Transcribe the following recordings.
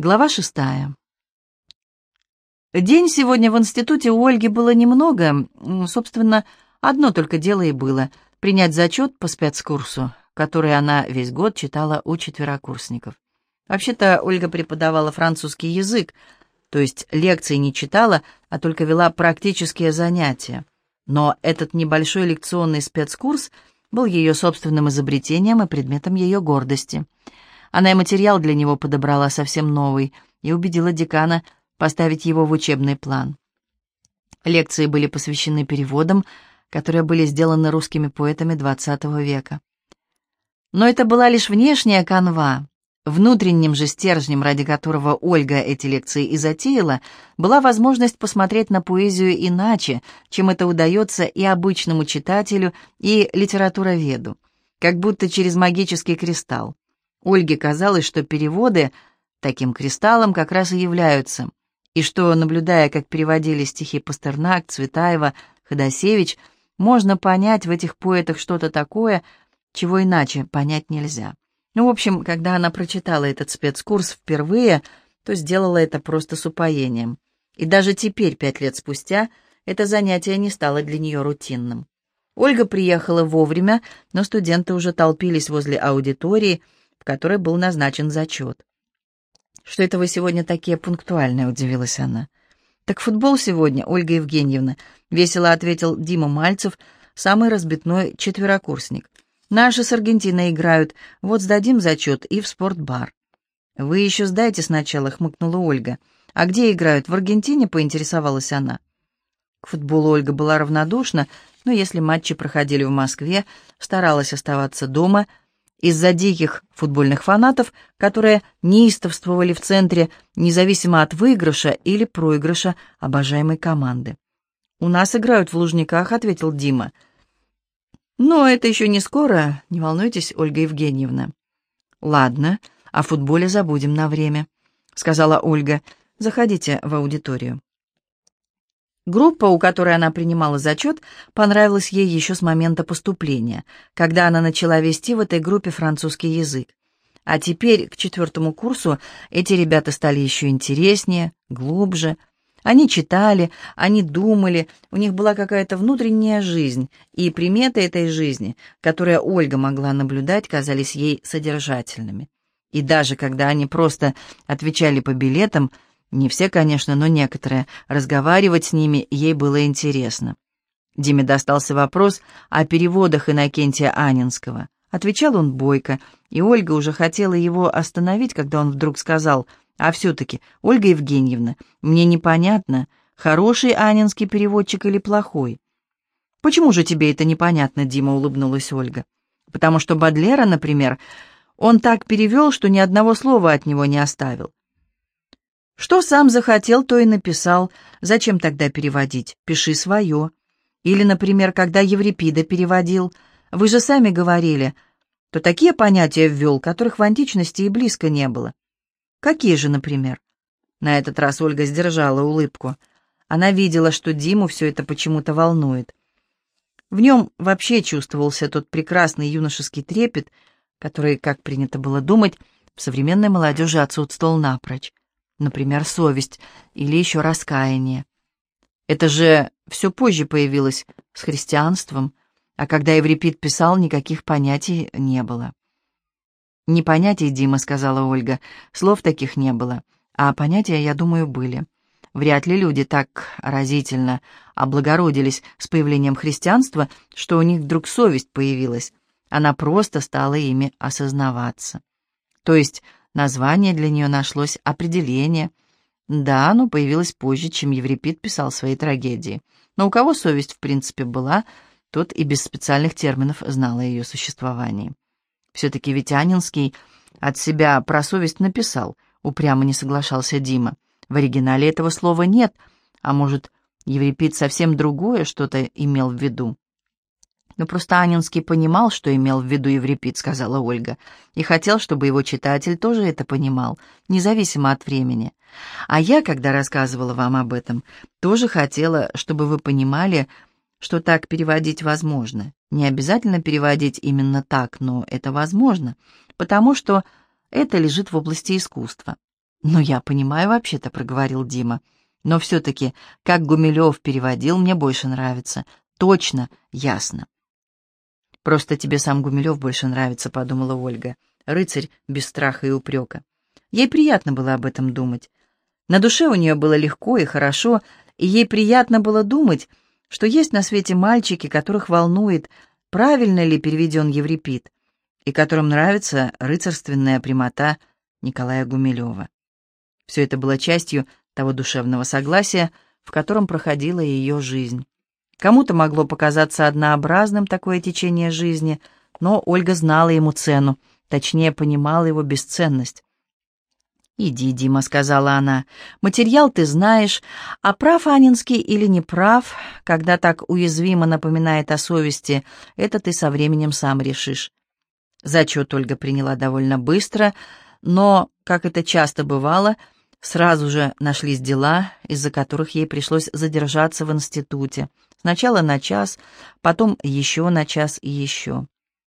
Глава шестая. День сегодня в институте у Ольги было немного, собственно, одно только дело и было — принять зачет по спецкурсу, который она весь год читала у четверокурсников. Вообще-то Ольга преподавала французский язык, то есть лекции не читала, а только вела практические занятия. Но этот небольшой лекционный спецкурс был ее собственным изобретением и предметом ее гордости — она и материал для него подобрала совсем новый и убедила декана поставить его в учебный план. Лекции были посвящены переводам, которые были сделаны русскими поэтами XX века. Но это была лишь внешняя канва. Внутренним же стержнем, ради которого Ольга эти лекции и затеяла, была возможность посмотреть на поэзию иначе, чем это удается и обычному читателю, и литературоведу, как будто через магический кристалл. Ольге казалось, что переводы таким кристаллом как раз и являются, и что, наблюдая, как переводили стихи Пастернак, Цветаева, Ходосевич, можно понять в этих поэтах что-то такое, чего иначе понять нельзя. Ну, в общем, когда она прочитала этот спецкурс впервые, то сделала это просто с упоением. И даже теперь, пять лет спустя, это занятие не стало для нее рутинным. Ольга приехала вовремя, но студенты уже толпились возле аудитории, которой был назначен зачет. «Что это вы сегодня такие пунктуальные?» — удивилась она. «Так футбол сегодня, Ольга Евгеньевна», — весело ответил Дима Мальцев, самый разбитной четверокурсник. «Наши с Аргентиной играют, вот сдадим зачет и в спортбар». «Вы еще сдайте сначала», — хмыкнула Ольга. «А где играют? В Аргентине?» — поинтересовалась она. К футболу Ольга была равнодушна, но если матчи проходили в Москве, старалась оставаться дома — из-за диких футбольных фанатов, которые неистовствовали в центре, независимо от выигрыша или проигрыша обожаемой команды. «У нас играют в Лужниках», — ответил Дима. «Но это еще не скоро, не волнуйтесь, Ольга Евгеньевна». «Ладно, о футболе забудем на время», — сказала Ольга. «Заходите в аудиторию». Группа, у которой она принимала зачет, понравилась ей еще с момента поступления, когда она начала вести в этой группе французский язык. А теперь, к четвертому курсу, эти ребята стали еще интереснее, глубже. Они читали, они думали, у них была какая-то внутренняя жизнь, и приметы этой жизни, которые Ольга могла наблюдать, казались ей содержательными. И даже когда они просто отвечали по билетам – не все, конечно, но некоторые. Разговаривать с ними ей было интересно. Диме достался вопрос о переводах Иннокентия Анинского. Отвечал он бойко, и Ольга уже хотела его остановить, когда он вдруг сказал, «А все-таки, Ольга Евгеньевна, мне непонятно, хороший Анинский переводчик или плохой?» «Почему же тебе это непонятно?» — Дима улыбнулась Ольга. «Потому что Бадлера, например, он так перевел, что ни одного слова от него не оставил. Что сам захотел, то и написал. Зачем тогда переводить? Пиши свое. Или, например, когда Еврипида переводил. Вы же сами говорили, то такие понятия ввел, которых в античности и близко не было. Какие же, например? На этот раз Ольга сдержала улыбку. Она видела, что Диму все это почему-то волнует. В нем вообще чувствовался тот прекрасный юношеский трепет, который, как принято было думать, в современной молодежи отсутствовал напрочь например, совесть или еще раскаяние. Это же все позже появилось с христианством, а когда Еврипид писал, никаких понятий не было. «Не понятий, Дима», — сказала Ольга, — «слов таких не было, а понятия, я думаю, были. Вряд ли люди так разительно облагородились с появлением христианства, что у них вдруг совесть появилась. Она просто стала ими осознаваться. То есть Название для нее нашлось, определение. Да, оно появилось позже, чем Еврипид писал свои трагедии. Но у кого совесть, в принципе, была, тот и без специальных терминов знал о ее существовании. Все-таки Витянинский от себя про совесть написал, упрямо не соглашался Дима. В оригинале этого слова нет, а может, Еврипид совсем другое что-то имел в виду. «Но просто Анинский понимал, что имел в виду Еврипид», — сказала Ольга, «и хотел, чтобы его читатель тоже это понимал, независимо от времени. А я, когда рассказывала вам об этом, тоже хотела, чтобы вы понимали, что так переводить возможно. Не обязательно переводить именно так, но это возможно, потому что это лежит в области искусства. «Ну, я понимаю вообще-то», — проговорил Дима. «Но все-таки, как Гумилев переводил, мне больше нравится. Точно, ясно». «Просто тебе сам Гумилев больше нравится», — подумала Ольга. Рыцарь без страха и упрека. Ей приятно было об этом думать. На душе у нее было легко и хорошо, и ей приятно было думать, что есть на свете мальчики, которых волнует, правильно ли переведен Еврипид, и которым нравится рыцарственная прямота Николая Гумилева. Все это было частью того душевного согласия, в котором проходила ее жизнь. Кому-то могло показаться однообразным такое течение жизни, но Ольга знала ему цену, точнее, понимала его бесценность. «Иди, Дима», — сказала она, — «материал ты знаешь, а прав Анинский или не прав, когда так уязвимо напоминает о совести, это ты со временем сам решишь». Зачет Ольга приняла довольно быстро, но, как это часто бывало, сразу же нашлись дела, из-за которых ей пришлось задержаться в институте. Сначала на час, потом еще на час и еще.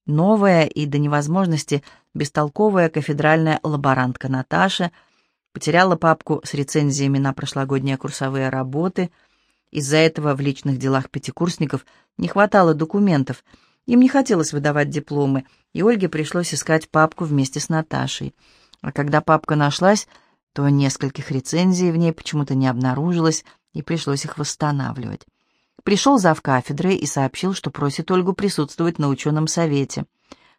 Новая и до невозможности бестолковая кафедральная лаборантка Наташа потеряла папку с рецензиями на прошлогодние курсовые работы. Из-за этого в личных делах пятикурсников не хватало документов, им не хотелось выдавать дипломы, и Ольге пришлось искать папку вместе с Наташей. А когда папка нашлась, то нескольких рецензий в ней почему-то не обнаружилось, и пришлось их восстанавливать. Пришел зав кафедры и сообщил, что просит Ольгу присутствовать на ученом совете,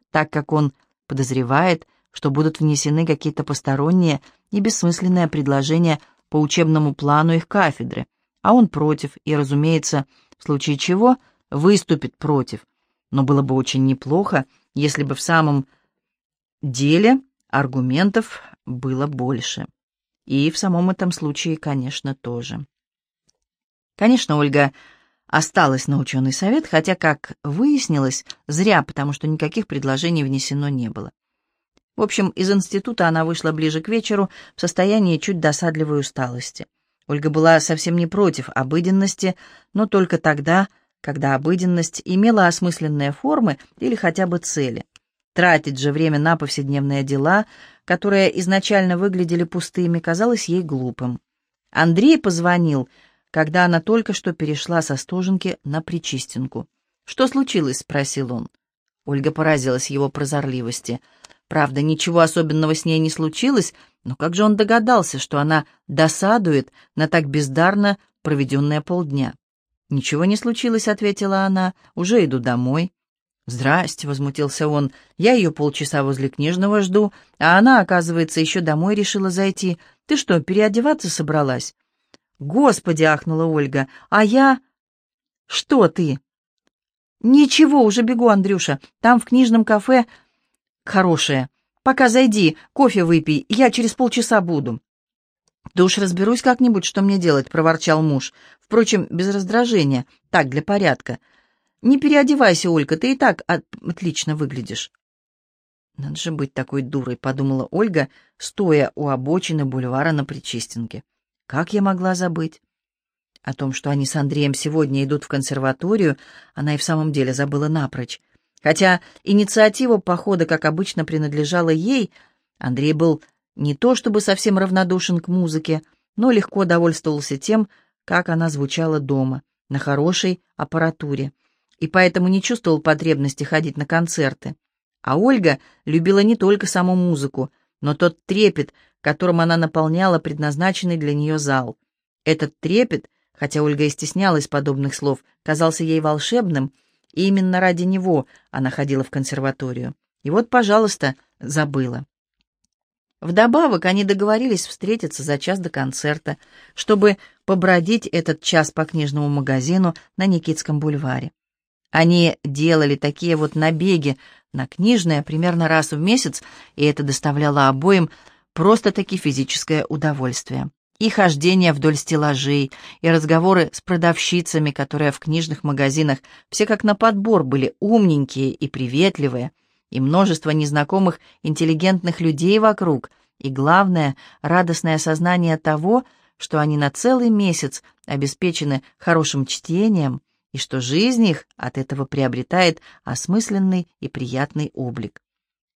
так как он подозревает, что будут внесены какие-то посторонние и бессмысленные предложения по учебному плану их кафедры, а он против и, разумеется, в случае чего выступит против. Но было бы очень неплохо, если бы в самом деле аргументов было больше. И в самом этом случае, конечно, тоже. Конечно, Ольга осталась на ученый совет, хотя, как выяснилось, зря, потому что никаких предложений внесено не было. В общем, из института она вышла ближе к вечеру в состоянии чуть досадливой усталости. Ольга была совсем не против обыденности, но только тогда, когда обыденность имела осмысленные формы или хотя бы цели. Тратить же время на повседневные дела, которые изначально выглядели пустыми, казалось ей глупым. Андрей позвонил, когда она только что перешла со стоженки на причистинку. «Что случилось?» — спросил он. Ольга поразилась его прозорливости. Правда, ничего особенного с ней не случилось, но как же он догадался, что она досадует на так бездарно проведенные полдня? «Ничего не случилось», — ответила она, — «уже иду домой». «Здрасте», — возмутился он, — «я ее полчаса возле книжного жду, а она, оказывается, еще домой решила зайти. Ты что, переодеваться собралась?» «Господи!» — ахнула Ольга. «А я...» «Что ты?» «Ничего, уже бегу, Андрюша. Там в книжном кафе хорошее. Пока зайди, кофе выпей, я через полчаса буду». «Да уж разберусь как-нибудь, что мне делать», — проворчал муж. Впрочем, без раздражения, так, для порядка. «Не переодевайся, Ольга, ты и так от... отлично выглядишь». «Надо же быть такой дурой», — подумала Ольга, стоя у обочины бульвара на Причистенке. Как я могла забыть? О том, что они с Андреем сегодня идут в консерваторию, она и в самом деле забыла напрочь. Хотя инициатива похода, как обычно, принадлежала ей, Андрей был не то чтобы совсем равнодушен к музыке, но легко довольствовался тем, как она звучала дома, на хорошей аппаратуре, и поэтому не чувствовал потребности ходить на концерты. А Ольга любила не только саму музыку, но тот трепет, которым она наполняла предназначенный для нее зал. Этот трепет, хотя Ольга и стеснялась подобных слов, казался ей волшебным, и именно ради него она ходила в консерваторию. И вот, пожалуйста, забыла. Вдобавок они договорились встретиться за час до концерта, чтобы побродить этот час по книжному магазину на Никитском бульваре. Они делали такие вот набеги на книжное примерно раз в месяц, и это доставляло обоим просто-таки физическое удовольствие. И хождение вдоль стеллажей, и разговоры с продавщицами, которые в книжных магазинах все как на подбор были умненькие и приветливые, и множество незнакомых интеллигентных людей вокруг, и, главное, радостное сознание того, что они на целый месяц обеспечены хорошим чтением, и что жизнь их от этого приобретает осмысленный и приятный облик.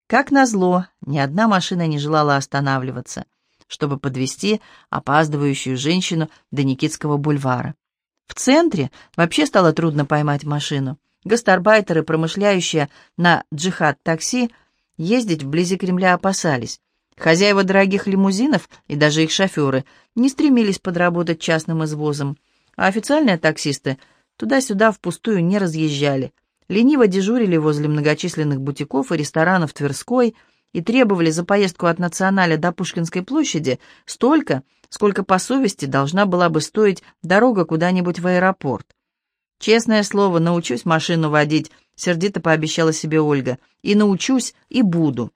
Как назло, ни одна машина не желала останавливаться. чтобы подвести опаздывающую женщину до Никитского бульвара. В центре вообще стало трудно поймать машину. Гастарбайтеры, промышляющие на джихад-такси, ездить вблизи Кремля опасались. Хозяева дорогих лимузинов и даже их шоферы не стремились подработать частным извозом, а официальные таксисты туда-сюда впустую не разъезжали, лениво дежурили возле многочисленных бутиков и ресторанов Тверской и требовали за поездку от Националя до Пушкинской площади столько, сколько по совести должна была бы стоить дорога куда-нибудь в аэропорт. «Честное слово, научусь машину водить», — сердито пообещала себе Ольга, — «и научусь, и буду».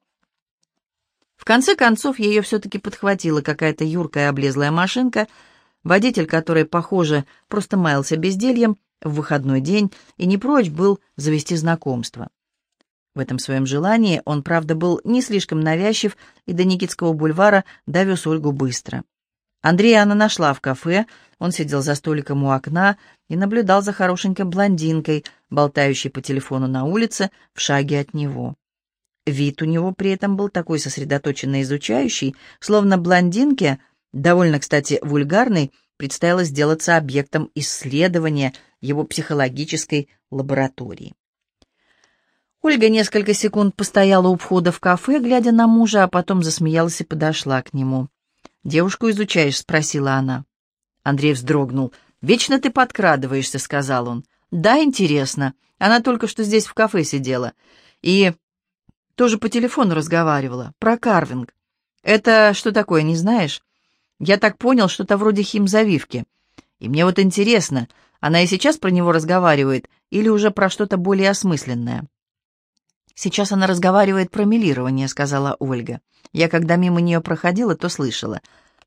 В конце концов, ее все-таки подхватила какая-то юркая облезлая машинка, водитель которой, похоже, просто маялся бездельем в выходной день и не прочь был завести знакомство. В этом своем желании он, правда, был не слишком навязчив и до Никитского бульвара довез Ольгу быстро. Андрея она нашла в кафе, он сидел за столиком у окна и наблюдал за хорошенькой блондинкой, болтающей по телефону на улице в шаге от него. Вид у него при этом был такой сосредоточенно изучающий, словно блондинке, довольно, кстати, вульгарной, предстояло сделаться объектом исследования его психологической лаборатории. Ольга несколько секунд постояла у входа в кафе, глядя на мужа, а потом засмеялась и подошла к нему. «Девушку изучаешь?» — спросила она. Андрей вздрогнул. «Вечно ты подкрадываешься», — сказал он. «Да, интересно. Она только что здесь в кафе сидела. И тоже по телефону разговаривала. Про карвинг. Это что такое, не знаешь? Я так понял, что-то вроде химзавивки. И мне вот интересно, она и сейчас про него разговаривает или уже про что-то более осмысленное? Сейчас она разговаривает про милирование, сказала Ольга. Я когда мимо нее проходила, то слышала.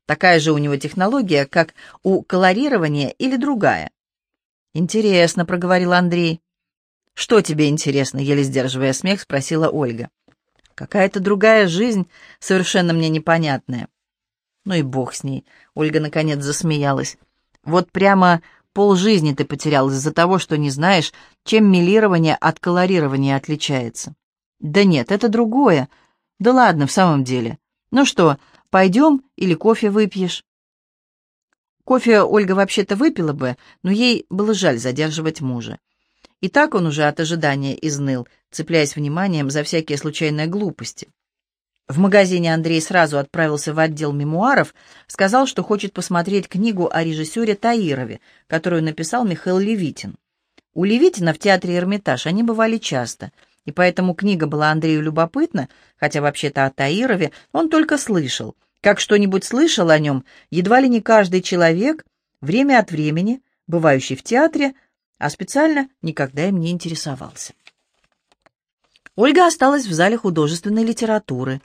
Такая же у него технология, как у колорирования или другая. «Интересно», — проговорил Андрей. «Что тебе интересно?» — еле сдерживая смех, спросила Ольга. Какая-то другая жизнь, совершенно мне непонятная. Ну и бог с ней. Ольга наконец засмеялась. Вот прямо полжизни ты потерял из-за того, что не знаешь, чем милирование от колорирования отличается. Да нет, это другое. Да ладно, в самом деле. Ну что, пойдем или кофе выпьешь? Кофе Ольга вообще-то выпила бы, но ей было жаль задерживать мужа. И так он уже от ожидания изныл, цепляясь вниманием за всякие случайные глупости. В магазине Андрей сразу отправился в отдел мемуаров, сказал, что хочет посмотреть книгу о режиссере Таирове, которую написал Михаил Левитин. У Левитина в театре «Эрмитаж» они бывали часто, и поэтому книга была Андрею любопытна, хотя вообще-то о Таирове он только слышал. Как что-нибудь слышал о нем, едва ли не каждый человек, время от времени, бывающий в театре, а специально никогда им не интересовался. Ольга осталась в зале художественной литературы.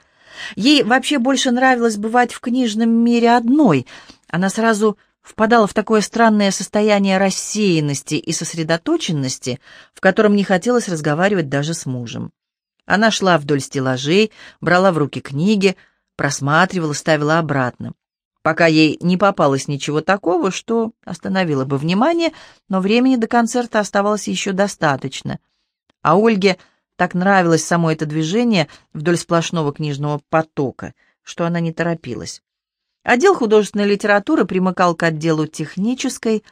Ей вообще больше нравилось бывать в книжном мире одной. Она сразу впадала в такое странное состояние рассеянности и сосредоточенности, в котором не хотелось разговаривать даже с мужем. Она шла вдоль стеллажей, брала в руки книги, просматривала, ставила обратно пока ей не попалось ничего такого, что остановило бы внимание, но времени до концерта оставалось еще достаточно. А Ольге так нравилось само это движение вдоль сплошного книжного потока, что она не торопилась. Отдел художественной литературы примыкал к отделу технической.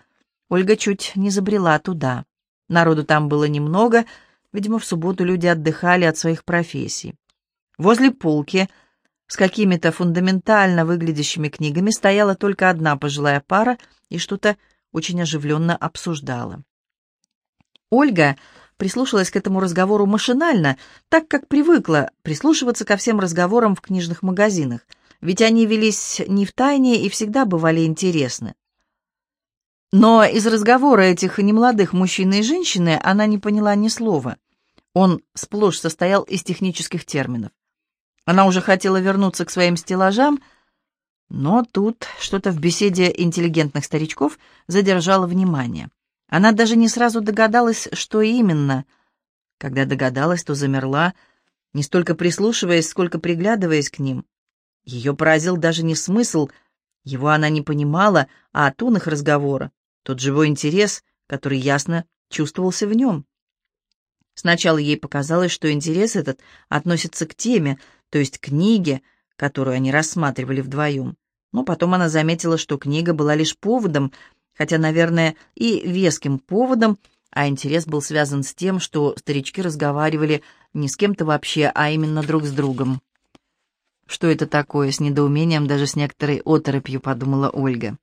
Ольга чуть не забрела туда. Народу там было немного, видимо, в субботу люди отдыхали от своих профессий. Возле полки — с какими-то фундаментально выглядящими книгами стояла только одна пожилая пара и что-то очень оживленно обсуждала. Ольга прислушалась к этому разговору машинально, так как привыкла прислушиваться ко всем разговорам в книжных магазинах, ведь они велись не в тайне и всегда бывали интересны. Но из разговора этих немолодых мужчины и женщины она не поняла ни слова. Он сплошь состоял из технических терминов. Она уже хотела вернуться к своим стеллажам, но тут что-то в беседе интеллигентных старичков задержало внимание. Она даже не сразу догадалась, что именно. Когда догадалась, то замерла, не столько прислушиваясь, сколько приглядываясь к ним. Ее поразил даже не смысл, его она не понимала, а тон их разговора, тот живой интерес, который ясно чувствовался в нем. Сначала ей показалось, что интерес этот относится к теме, то есть книге, которую они рассматривали вдвоем. Но потом она заметила, что книга была лишь поводом, хотя, наверное, и веским поводом, а интерес был связан с тем, что старички разговаривали не с кем-то вообще, а именно друг с другом. «Что это такое?» — с недоумением, даже с некоторой оторопью подумала Ольга.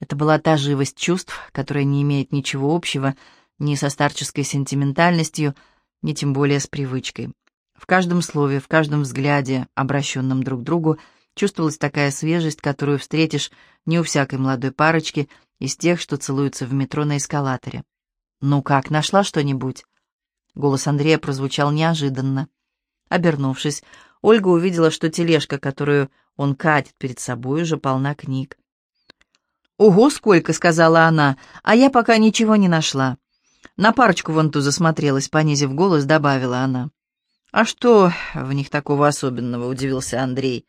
Это была та живость чувств, которая не имеет ничего общего ни со старческой сентиментальностью, ни тем более с привычкой. В каждом слове, в каждом взгляде, обращенном друг к другу, чувствовалась такая свежесть, которую встретишь не у всякой молодой парочки из тех, что целуются в метро на эскалаторе. «Ну как, нашла что-нибудь?» Голос Андрея прозвучал неожиданно. Обернувшись, Ольга увидела, что тележка, которую он катит перед собой, уже полна книг. «Ого, сколько!» — сказала она, — «а я пока ничего не нашла». На парочку вон ту засмотрелась, понизив голос, добавила она. «А что в них такого особенного?» — удивился Андрей.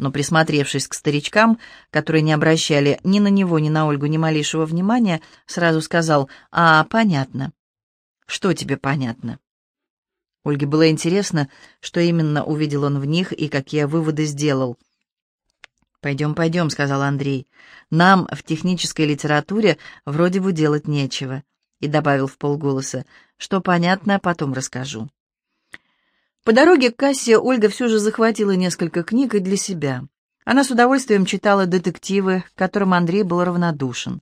Но, присмотревшись к старичкам, которые не обращали ни на него, ни на Ольгу ни малейшего внимания, сразу сказал «А, понятно». «Что тебе понятно?» Ольге было интересно, что именно увидел он в них и какие выводы сделал. «Пойдем, пойдем», — сказал Андрей. «Нам в технической литературе вроде бы делать нечего». И добавил в полголоса, что понятно, потом расскажу. По дороге к кассе Ольга все же захватила несколько книг и для себя. Она с удовольствием читала детективы, к которым Андрей был равнодушен.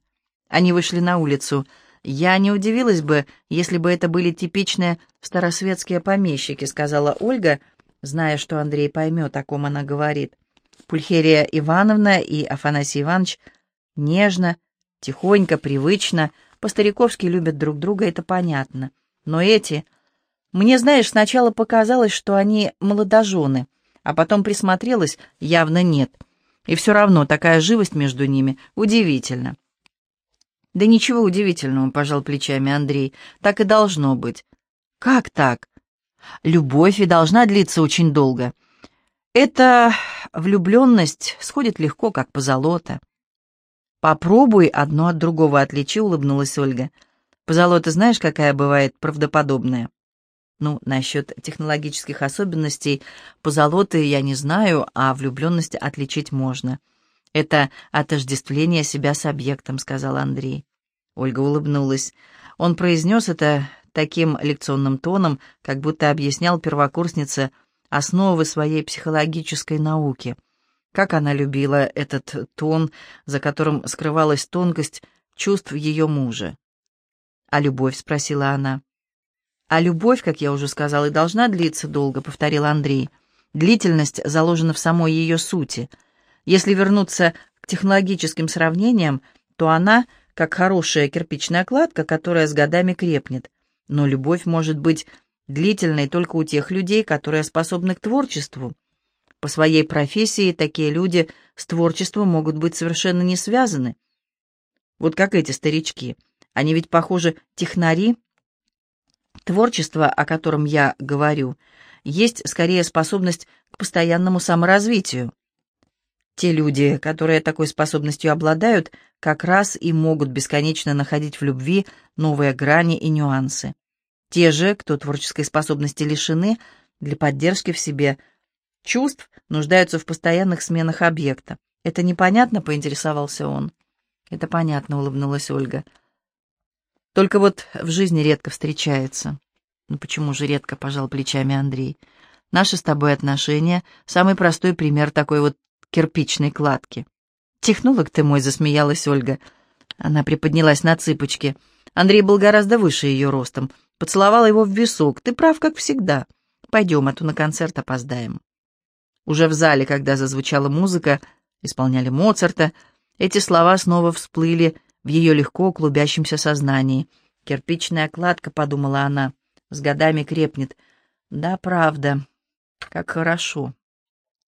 Они вышли на улицу — «Я не удивилась бы, если бы это были типичные старосветские помещики», сказала Ольга, зная, что Андрей поймет, о ком она говорит. Пульхерия Ивановна и Афанасий Иванович нежно, тихонько, привычно, по-стариковски любят друг друга, это понятно. Но эти... Мне, знаешь, сначала показалось, что они молодожены, а потом присмотрелась, явно нет. И все равно такая живость между ними удивительна. «Да ничего удивительного», — пожал плечами Андрей. «Так и должно быть». «Как так?» «Любовь и должна длиться очень долго. Эта влюбленность сходит легко, как позолота». «Попробуй одно от другого отличи», — улыбнулась Ольга. «Позолота знаешь, какая бывает правдоподобная?» «Ну, насчет технологических особенностей позолоты я не знаю, а влюбленность отличить можно». «Это отождествление себя с объектом», — сказал Андрей. Ольга улыбнулась. Он произнес это таким лекционным тоном, как будто объяснял первокурснице основы своей психологической науки. Как она любила этот тон, за которым скрывалась тонкость чувств ее мужа. «А любовь?» — спросила она. «А любовь, как я уже сказал, и должна длиться долго», — повторил Андрей. «Длительность заложена в самой ее сути. Если вернуться к технологическим сравнениям, то она как хорошая кирпичная кладка, которая с годами крепнет. Но любовь может быть длительной только у тех людей, которые способны к творчеству. По своей профессии такие люди с творчеством могут быть совершенно не связаны. Вот как эти старички. Они ведь, похоже, технари. Творчество, о котором я говорю, есть скорее способность к постоянному саморазвитию. Те люди, которые такой способностью обладают, как раз и могут бесконечно находить в любви новые грани и нюансы. Те же, кто творческой способности лишены, для поддержки в себе чувств нуждаются в постоянных сменах объекта. «Это непонятно?» — поинтересовался он. «Это понятно», — улыбнулась Ольга. «Только вот в жизни редко встречается». «Ну почему же редко?» — пожал плечами Андрей. «Наши с тобой отношения — самый простой пример такой вот кирпичной кладки. «Технолог ты мой», — засмеялась Ольга. Она приподнялась на цыпочки. Андрей был гораздо выше ее ростом. Поцеловала его в висок. «Ты прав, как всегда. Пойдем, а то на концерт опоздаем». Уже в зале, когда зазвучала музыка, исполняли Моцарта, эти слова снова всплыли в ее легко клубящемся сознании. «Кирпичная кладка», — подумала она, — «с годами крепнет». «Да, правда. Как хорошо».